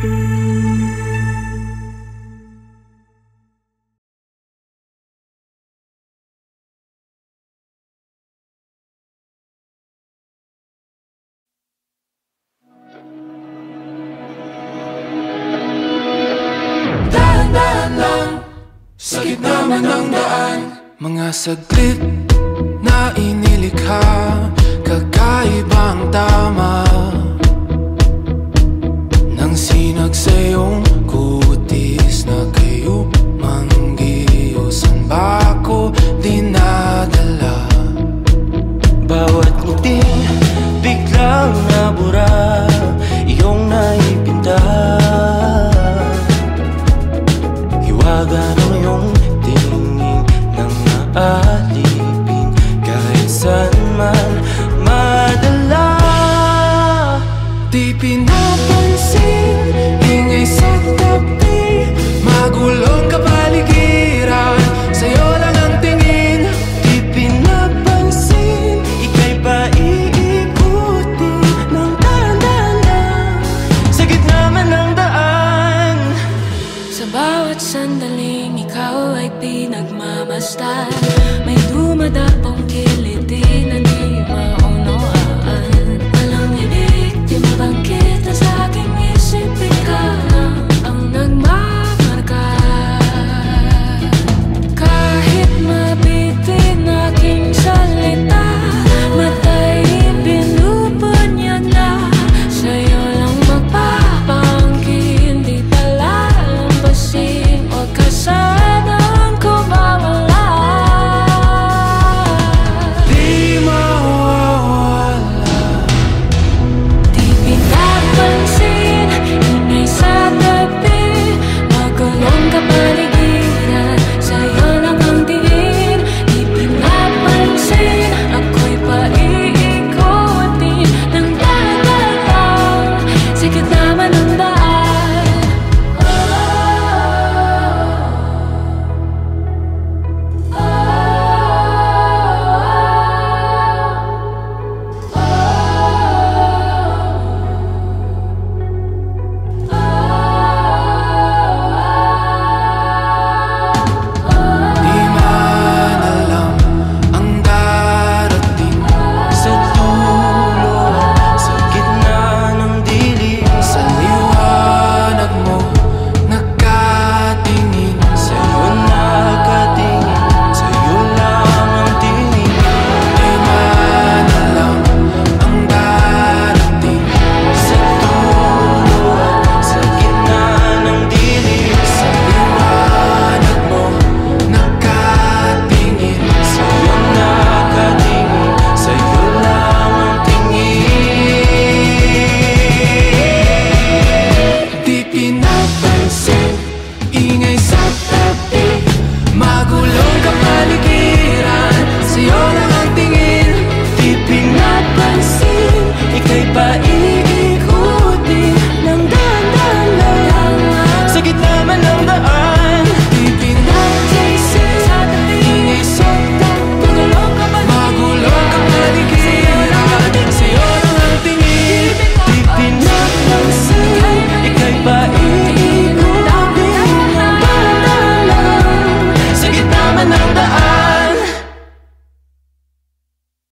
Sa gitna ng daan Mga saglit na inilikha Kakaibang tama. Di pinapansin Ingay sa tabi. Magulong kapaligiran Sa'yo lang ang tingin. Di pinapansin Ika'y paiikutin Nang dahan-dahan Sa gitna man ng daan. Sa bawat sandaling Ikaw ay pinagmamastan May dumadapong kilid paper